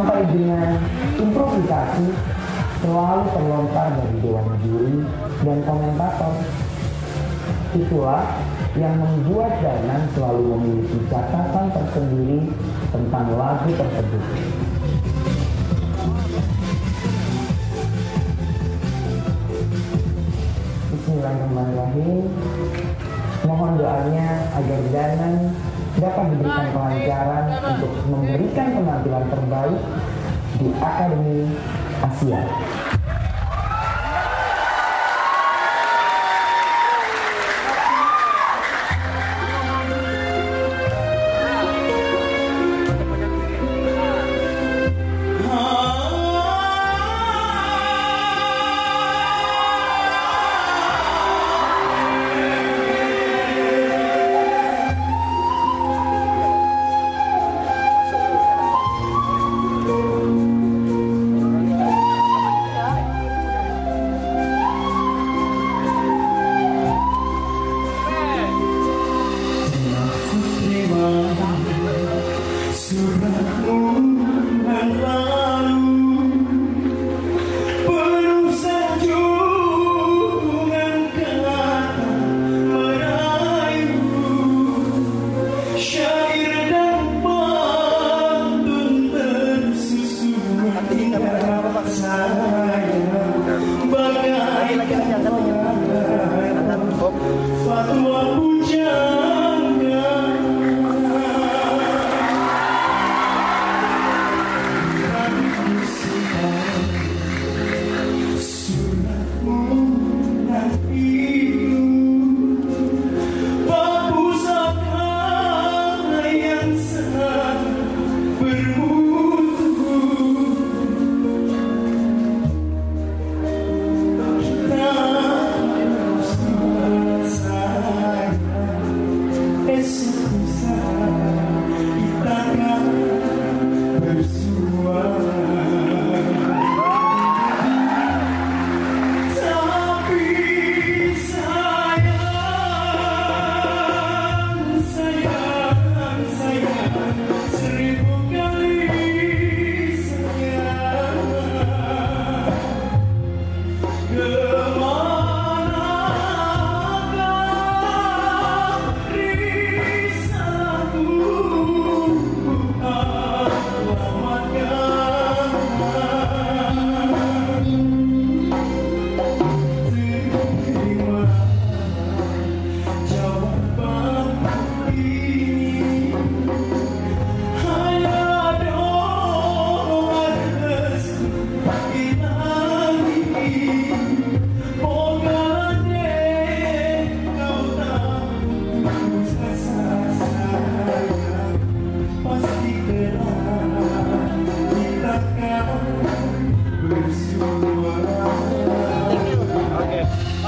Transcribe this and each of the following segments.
sampai dengan improvisasi selalu terlontar dari dewan juri dan komentator. Itulah yang membuat Danan selalu memiliki catatan tersendiri tentang lagu tersebut. Bismillahirrahmanirrahim. Mohon doanya agar Danan dapat diberikan kelancaran untuk memberikan penampilan terbaik di Akademi Asia. 哥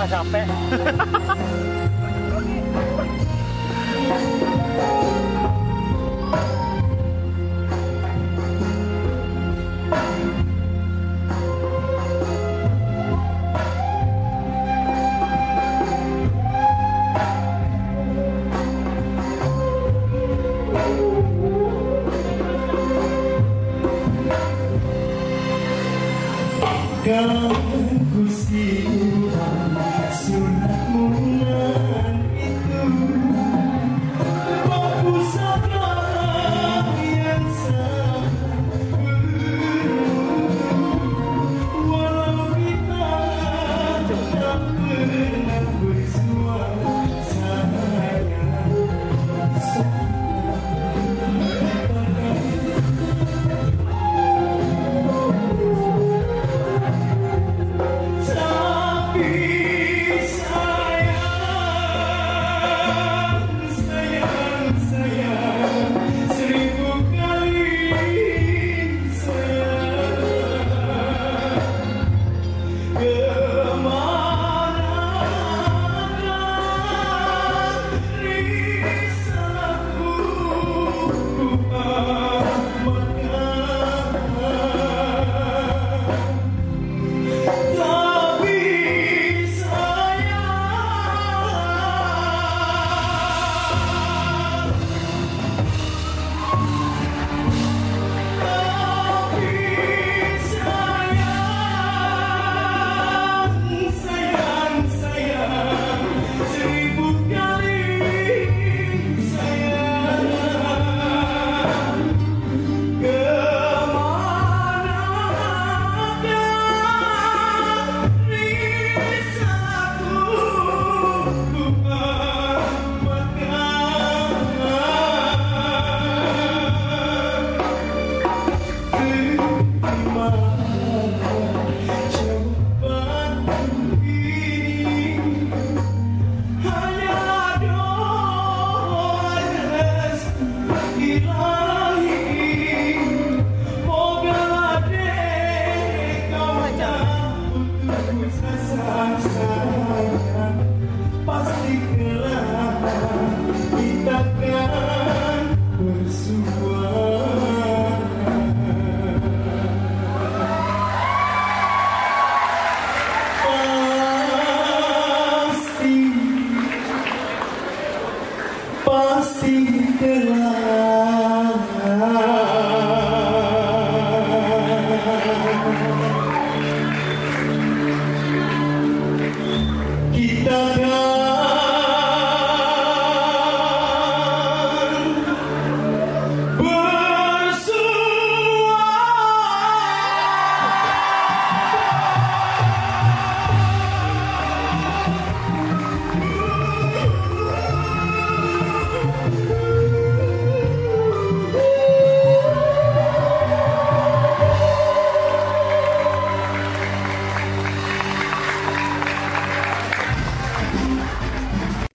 向上飞 Amen.